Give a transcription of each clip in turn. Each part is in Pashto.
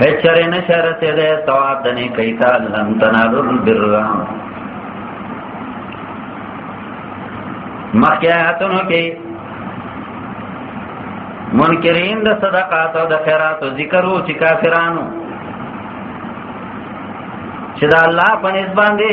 هچر نشر ته ده ثواب د نه کوي تا لن تنالو البر مخیا اتنو کې منکرین د صدقات او د خیرات او ذکر او چې کافرانو چې دا الله په نسبت باندې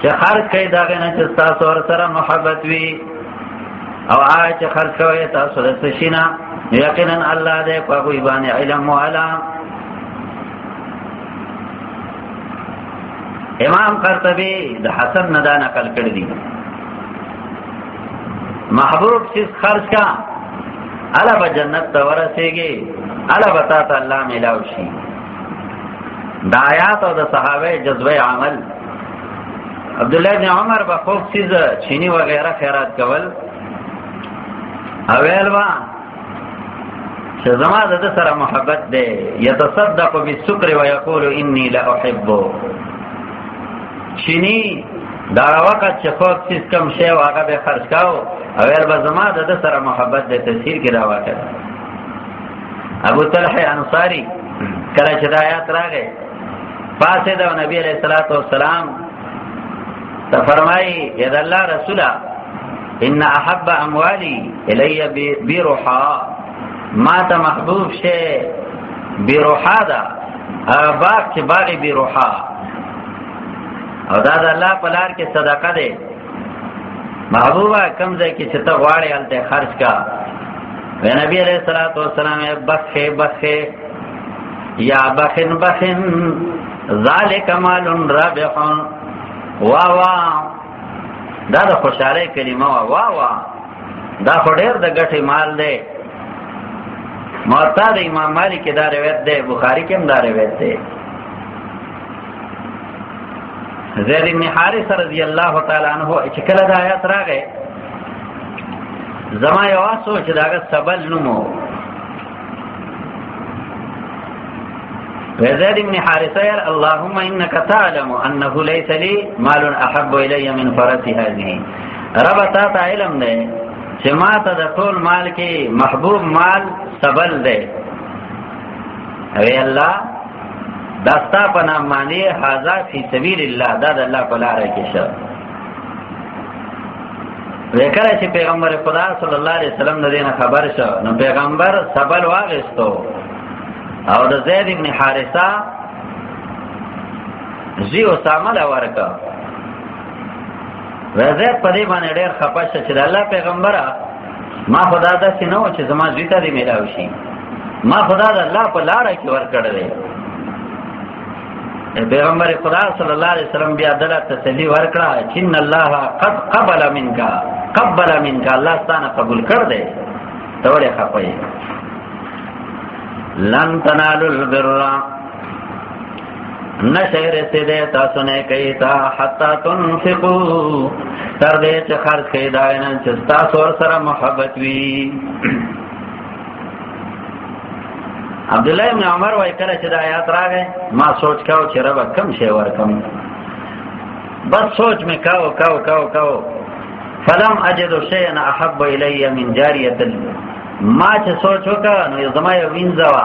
چې خرج کوي دا غنه چې تاسو ور سره محبت وي او آی چې خرج کوي تاسو د سشینا یقینا الله دې په کوئی باندې علم والا امام قرطبي د حسن ندا نقل کړی دی محبوب چې خرج کا الا به جنت ته ورسیږي الا به تا ته الله ملاوي شي د آیات او د صحابه جذبه عمل عبد الله بن عمر به خوب سیز چینی و غیره خیرات کول اویل وا چې زما د سره محبت ده یتصدق بالسکر ويقول انی لا احب چینی دا وخت چې خوب سیز کم شی واغه به خرج کاو اویل به زما د سره محبت ده تفسیر کې دا واکه ابو طلحه انصاری کله چې دا آیات راغې پاسه دا نبی علیہ الصلوۃ والسلام ته فرمایي یا الله رسولا ان احب اموالی الی بیرحا ما ته محبوب شه بیرحا دا باغ چې باغ بیرحا او دا د الله په لار کې صدقه ده محبوبا کم ځای کې چې ته غواړې هلته خرج کا وی نبی علیہ الصلوۃ والسلام بخې بخې یا بخن بخن ذالک مال رابح وا وا دا د خوشاله کلمه وا وا وا دا خډیر د ګټه مال دی معطا د امام مالک دا روایت دی بخاری کې هم دا روایت دی زید ابن حارث رضی الله تعالی عنہ چې کله د آیات راغې زما یو سوچ داګه سبل نومو وزاد بن حارثه ير اللهم انك تعلم انه ليس لي مال احب الي من فرس هذه رب تا ته علم ده چې ما ته د ټول مال کې محبوب مال سبل ده وی الله دا ستا په نام باندې هاذا فی سبیل الله دا د الله په لار کې شه وکړه چې پیغمبر خدا صلی الله علیه وسلم د دین خبر شو نو پیغمبر سبل واغستو او د زید ابن حارثه زی اسامه لا ورکا رضیت په دې باندې ډېر خپه شو چې د الله پیغمبره ما خدا دا سينو چې زما زوی ته دې ملاوي شي ما خدا د الله په لار کې ور کړل پیغمبر خدا صلی الله علیه وسلم بیا دله تسلی ورکړه چې ان الله قد قبل منک قبل منک الله ستانه قبول کړ دې ته ولې خپه لن تنالوا البر نشه رسیده تاسو نه کوي تا حتا تنفقو تر دې چې خرج کړئ دا نه چې تاسو سره محبت وي عبد الله ابن عمر وای کله چې دا آیات راغې ما سوچ کاو چې رب کم شی ورکم بس سوچ مې کاو کاو کاو کاو فلم اجد شيئا احب الي من جاريه ما چې سوچ وکړ نو زما یو وینځوا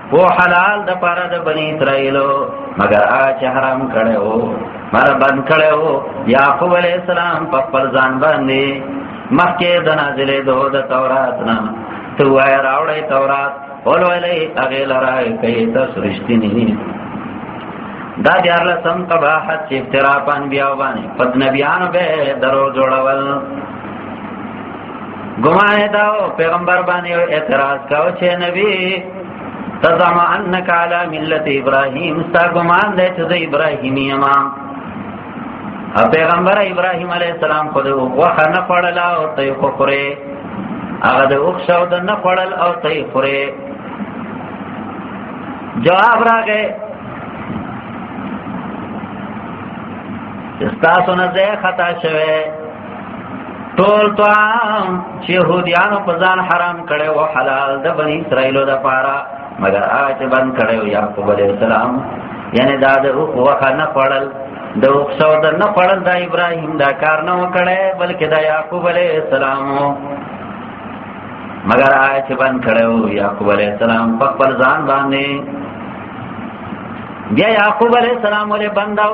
هو حلال د پاره د بنی اسرائیلو مگر هغه چې حرام کړي وو مر بند کړي وو یعقوب علی السلام په خپل ځان باندې مخکې د نازلې دوه د تورات نه تو وای راوړې تورات اول ویلې هغه لرای کوي تاسو رښتینی دا دیار لسم قباحت چې افترا پان بیا باندې پد نبیانو به درو جوړول ګمان داو پیغمبر باندې اعتراض کاو چې نبی تزم انک علی ملت ابراهیم ستا ګمان دې چې ابراهیمی ما پیغمبر ابراهیم علی السلام خو وخه نه پړل او ته خو خره هغه د وښو د نه پړل او ته خره جواب راغې استاسو نه زه خطا شوه ټول طعام چې يهوديانو په ځان حرام کړي او حلال د بني اسرائيلو د پاره مگر آج بند کړي او يعقوب عليه السلام یعنی دا د وخه نه پړل د وخه د نه پړل د ابراهيم دا کار نه وکړي بلکې د يعقوب عليه السلام مگر آج بند کړي او يعقوب عليه السلام په خپل ځان باندې بیا يعقوب عليه السلام له بنداو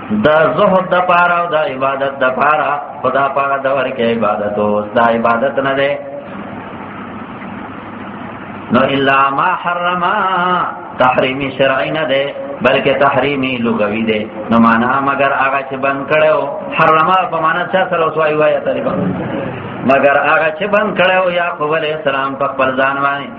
د زهد د پاره او د عبادت د پاره خدا پاک د ورکه عبادت او د عبادت نه ده نو الا ما حرم تحریمی شرعی نه ده بلکې تحریمی لغوی ده نو معنا مگر هغه چې بند کړو حرما په معنا څه سره وسوي وایي طالبان مگر هغه چې بند کړو یعقوب علیه السلام په خپل ځان باندې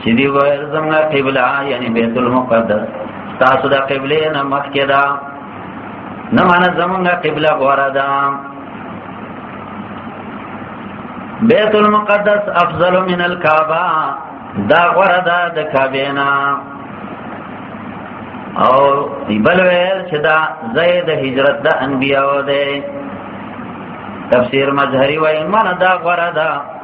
چې دی وایل زموږ قبله یعنی بیت المقدس تاسو د قبله نه مخکې ده نه معنا زموږ قبله غوړه ده بیت المقدس افضل من الكعبه دا غوړه ده د کعبه نه او بل ویل چې دا زید هجرت د انبیاو ده تفسیر مظهری وایي معنا دا غوړه ده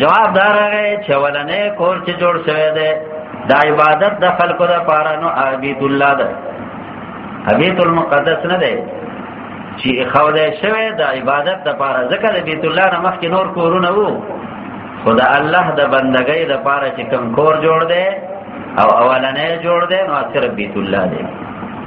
جواب دار هغه چې ولنې کور چې جوړ شوی دی د عبادت د خلکو د پاره نو عبید الله ده بیت المقدس نه ده چې خوده شوی د عبادت د پاره ځکه د بیت الله نه مخکې نور کورونه وو خدا الله د بندګۍ د پاره چې کوم کور جوړ دی او اولنې جوړ دی نو اکثر بیت الله دی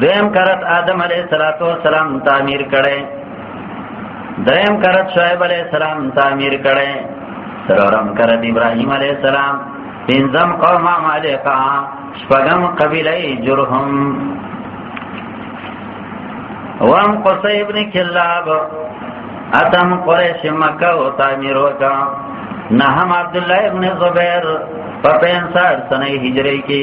دیم کرت آدم علیہ الصلوۃ والسلام تعمیر کړي دریم کرت شعیب علیہ السلام تعمیر کړي سرورم کرت ابراهیم علیہ السلام پنځم قوم مالکا شپږم قبیله جرهم وام قصی ابن کلاب اتم قریش مکه او تعمیر وکا نهم عبد الله ابن زبیر په 65 سنه هجری کې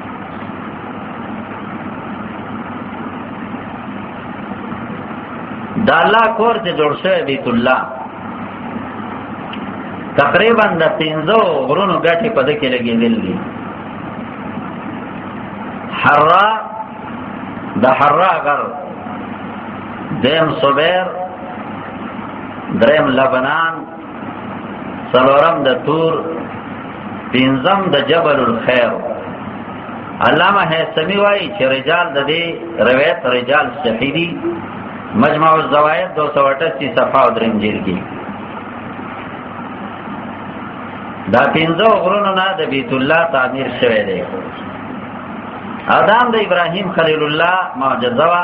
دا الله کور چې جوړ شوی بیت الله تقریبا د پنځو غرونو ګټې په دکې لګېدل دي حرا د حرا غر دیم صبیر دریم لبنان سلورم د تور پنځم د جبل الخير علامه هيثمي وايي چې رجال د دې روایت رجال صحیح دي مجمع الزوائد 288 صفحه او دریم جلد کې دا پنځه غرونو نه د بیت الله تعمیر شوی دی ادم د ابراهیم خلیل الله معجزه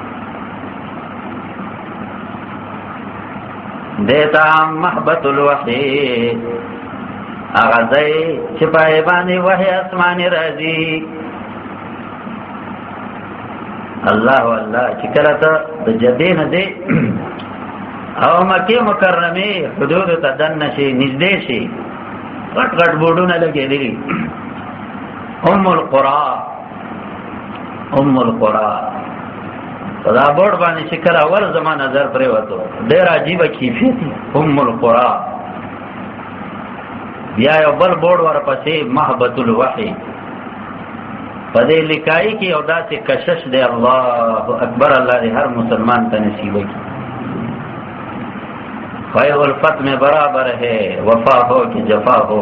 دیتا محبت الوحی هغه ځای چې په باندې وحی اسماني راځي الله والله چې کله ته د جدې نه دی او مکه مکرمه حدود ته دن نشي نږدې شي غټ غټ بورډونه لګېدلي ام القرى ام القرا دا بورډ باندې چې کله اول زما نظر پرې وته ډېر عجیب کیفیت ام القرا بیا یو بل بورډ ورپسې محبت الوحی په دې لیکای کې او داسې کشش دی الله اکبر الله دې هر مسلمان ته نصیب کړي خیر الفت میں برابر ہے وفا ہو کہ جفا ہو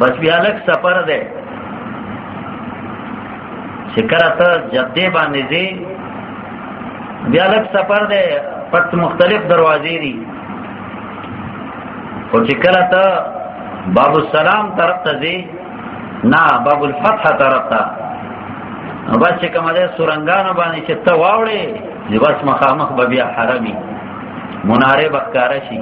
بس بیا لک سفر ده چې کله ته جدې باندې ځې بیا لک سفر ده پټ مختلف دروازې دي او چې کله ته باب السلام طرف ته ځې نه باب الفتح طرف ته بس چې کومه ده سورنګان باندې چې ته واوړې بس مخامخ به بیا حرمي مناره بکاره شي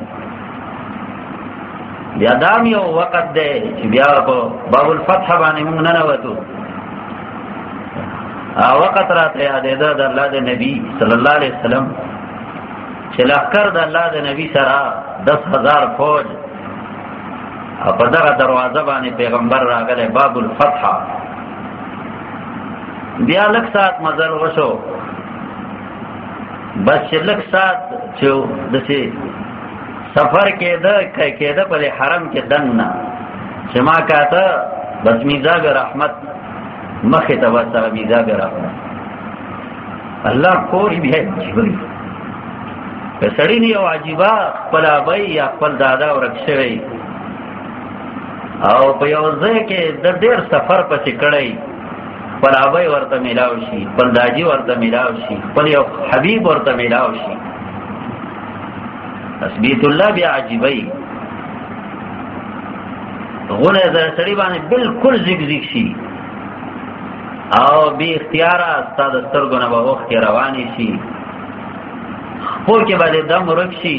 بیا دام یو وقت دی چې بیا په باب الفتح باندې موږ نه نوتو او وقت راته یادې ده د الله د نبی صلی الله علیه وسلم چې لخر د الله د نبی سره 10000 فوج او په دغه دروازه باندې پیغمبر راغله باب الفتح بیا لک سات مزل وشو بس چې لک سات چې دسه سفر کېده کېده په حرم کې دننه چې ما کاته بس میزاب رحمت مخه ته وسره میزاب رحمت الله کور بیا جوړي په سړی نه واجبہ خپل ابي یا خپل دادا ورکشوي او په یو ځای کې د ډېر سفر پسې کړی خپل ابي ورته ملاو شي خپل داجي ورته ملاو شي خپل یو حبيب ورته ملاو شي تثبیت الله بیا عجیبای غونه زره سړی باندې بالکل زیګ زیګ شي او بی اختیار استاد سترګو نه وو کې رواني شي خپل کې باندې دم ورک شي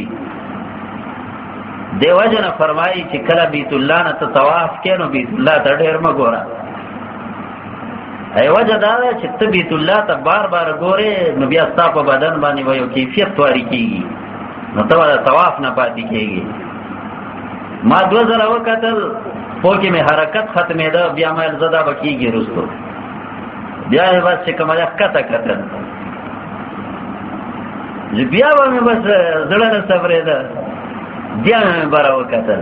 دیو جن فرمایي چې کله بیت الله نه ته طواف کینو بیت الله ته ډیر مګورا ایو جدا چې ته بیت الله ته بار بار ګوره نو بیا ستا په بدن باندې وایو کیفیت تواری کیږي نو ته ولا طواف نه پاتې کیږي ما دو زره وکتل په کې مې حرکت ختمې ده بیا مې زدا بکیږي رستو بیا یې بس چې کومه کته کتل بیا به مې بس زړه نه صبرې ده بیا مې بار وکتل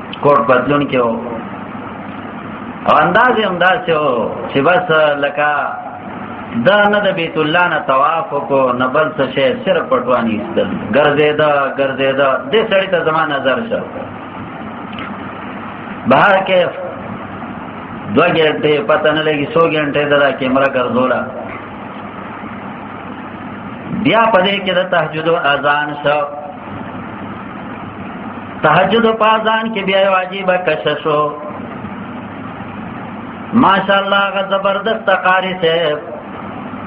کوټ بدلون کې وو او انداز هم داسې وو چې بس لکه دا نه د بیت الله نه طواف کو نه بل څه شي سر پټوانی استل ګرځیدا ګرځیدا دې سړی ته زما نظر شو بهر کې دو ګنټه پته نه لګي 100 ګنټه دا کیمرا ګرځولا بیا پدې کې د تهجد اذان شو تهجد په ځان کې بیا واجب کششو ماشاءالله غ زبردست قاری صاحب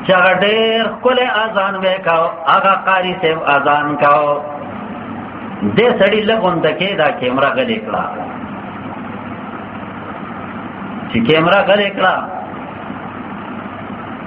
چې هغه ډېر کله اذان وکاو هغه قاری صاحب اذان کاو دې سړی لګوند کې دا کیمرا غلې کړه چې کیمرا غلې کړه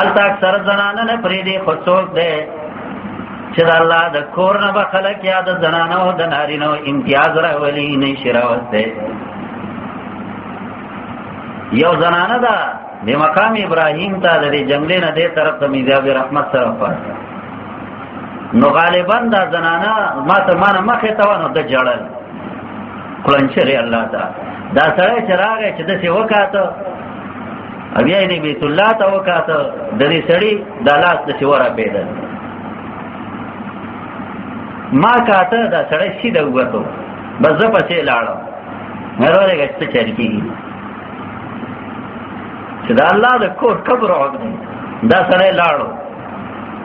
الته اکثر زنانه نه پرې دی خو څوک دی چې د الله د کور نه به خلک یا د زنانه او د نارینه امتیاز راولي نه شي راوسته یو زنانه ده د مقام ابراهیم ته د جنگلې نه دې طرف ته میزاب رحمت سره پر نو غالبا دا زنانه ما ته ما مخه ته ونه د جړل کلنچره الله تعالی دا سره چراغ چې د څه وکاته بیا دې بیت الله ته وکاته د دې سړی د لاس د شورا پیدا ما کاته دا سړی شي د وته بس زه پسې لاړم مې راځي چې چل کیږي چې دا الله د کور قبر او دا سړی لاړو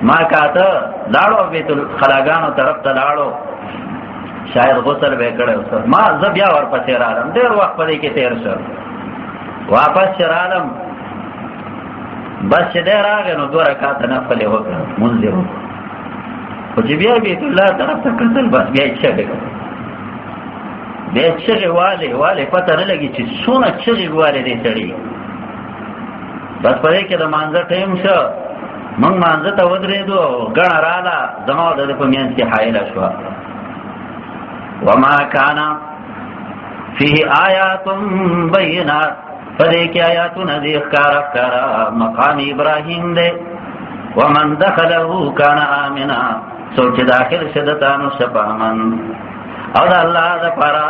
ما کاته لاړو بیت الخلاګانو طرف ته لاړو شاید غسل به کړو ما زه بیا ورپسې راغلم ډېر وخت پدې کې تیر شو واپس چرالم بس چې دا راغې نو دوه رکعات نه فلې وکړه مونږ یې وکړه او چې بیا بیت الله طرف ته کتل بس بیا یې چغې بیا چغې والې والې پته نه لګي چې څونه چغې والې دې سړي بس پرې کې د مانځه ټیم شو مونږ مانځه ته ودرېدو ګڼه رااله زما د په مینځ کې حایله شوه وما کانا فيه آيات بينات پدې کې آیاتونه دې ښکار ښکار مقام ابراهيم دې ومن دخله كان آمنا سوچ داخل شدتانو شپامن او دا الله دا پارا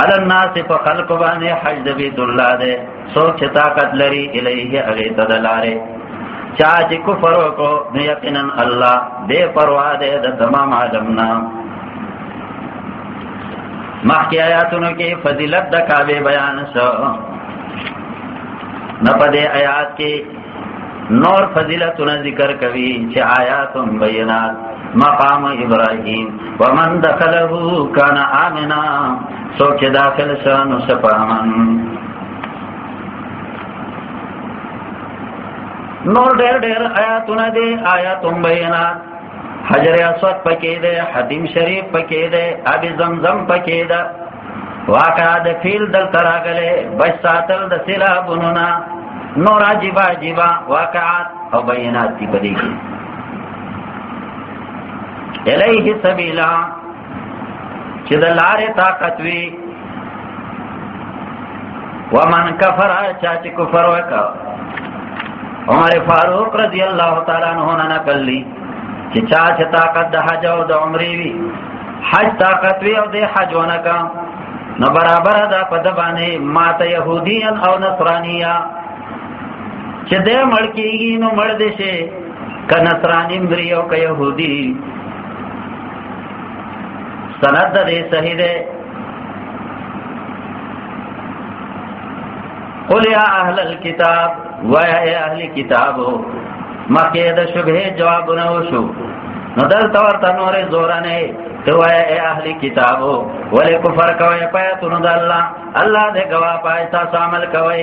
على الناس په خلق باندې حج د بیت الله دې سوچ طاقت لري الیه اغه تدلاره چا چې کفر کو نو یقینا الله بے پروا دې د تمام عالم نام مخکې آیاتونو کې فضیلت د کعبه بیان شو نه په دې آیات کې نور فضیلتونه ذکر کوي چې آیات بینات مقام ابراهیم ومن دخله کان امنا سوچ داخل شان سپامن نور ډېر ډېر آیاتونه دي آیات بینات حجر اسود پکې ده حدیم شریف پکې ده اب زمزم پکې ده واقعا د فیل دل تراغله بچ ساتل د سیلابونو نه نور عجیبا عجیبا واقعات او بینات دی پدې کې الیه سبیلا چې د لارې طاقت وي ومن کفر چا چې کفر وکړ عمر فاروق رضی الله تعالی عنہ نه نقل لی چې چا چې طاقت د حج او د عمرې وی حج طاقت وی او د حج ونه کا نو برابر ده په د باندې مات يهوديان او نصرانيا چې د مړ کېږي نو مړ دي شي ک نصراني مري او ک يهودي سند دې صحیح ده قل یا اهل الكتاب و یا اهل کتاب مکه د شبهه جواب نه وشو نو دلته ورته نورې زور نه تو اے اہل کتابو ولی کفر کوئے پیتنو دا اللہ اللہ دے گواہ پائے ساس عمل کوئے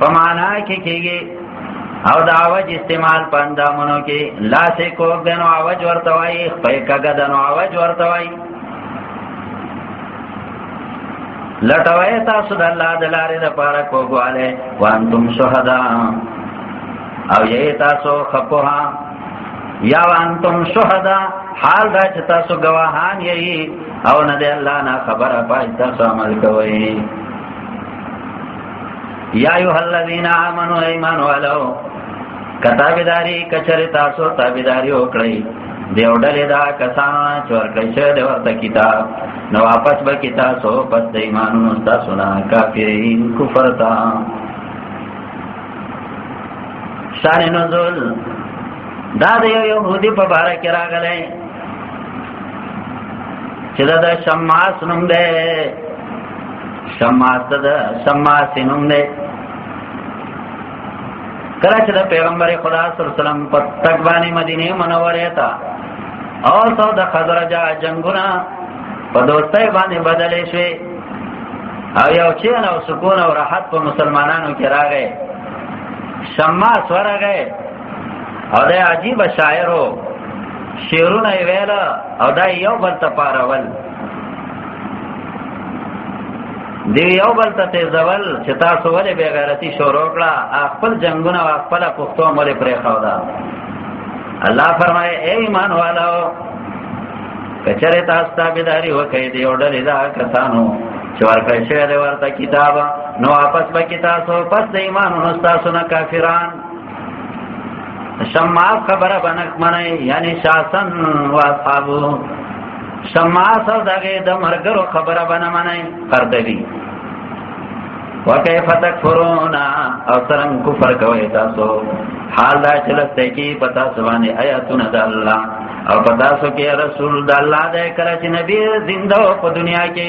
په معنا کې کېږي او د عوج استعمال په اندامونو کې لاسې کوک دنو عوج ورته وایي خپې کګه دنو عوج ورته وایي لټوي تاسو د الله د لارې د پاره کوګواله وانتم شهدا او یې تاسو خپوها یا وانتم شهدا حال دا چې تاسو گواهان یې او نه د الله نه خبره پاتې تاسو عمل کوئ یا ایها الذین آمنو ایمان والو کتابداری کچری تاسو تابعداری وکړئ دیو ډلې دا کسان چې ورکړی شه د ورته کتاب نو واپس به کتاب سو پس د ایمانونو تاسو نه کافرین کفر تا شان نزول دا د یو يهودي په باره کې راغلی چې دا د شماس نوم دی شماس ده شماس نوم ده کله چې د پیغمبر خدا صلی الله علیه وسلم په تک باندې مدینه منوره ته او څو د خزرج جنگونه په دوستۍ باندې بدلې شوې او یو چین او سکون او راحت په مسلمانانو کې راغې شماس ورغې او د عجیب شاعرو شعرونه ویل او دا یو بل ته پارول دی یو بل ته تیزول چې تاسو ولې بے غیرتی شروع کړه خپل جنگونه او خپل پښتو مولې پرې خو دا الله فرمایي اے ایمان والو کچره تاسو تابعداري وکړئ دی اور ډلې دا کسانو چې ورکړی شوی دی ورته کتاب نو واپس به کتاب سو پس د ایمان نو تاسو نه کافران شماس خبره بنک منای یعنی شاسن و اصحابو شماس او دغه د مرګرو خبره بنه منای قردوی وکيف تکفرون او ترنګ کفر کوي تاسو حال دا چلسته کی پتا سبانه آیاتونه د الله او پتا سو کې رسول د الله د کړه چې نبی زنده په دنیا کې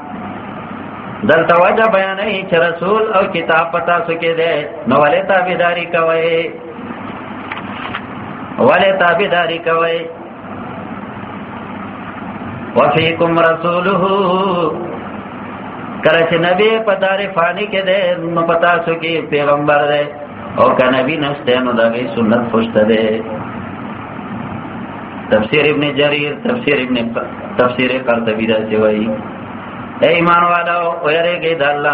دلته وجه بیانې چې رسول او کتاب پتا سکے دے نو ولې تابعداري کوي ولې تابعداري کوي وفيكم رسوله کله چې نبی په دار فانی کې ده نو پتا سو کې پیغمبر ده او که نبی نشته نو دا غي سنت خوشته ده تفسیر ابن جریر تفسیر ابن تفسیر قرطبی دا چې وایي ایمان والو او یریږي د الله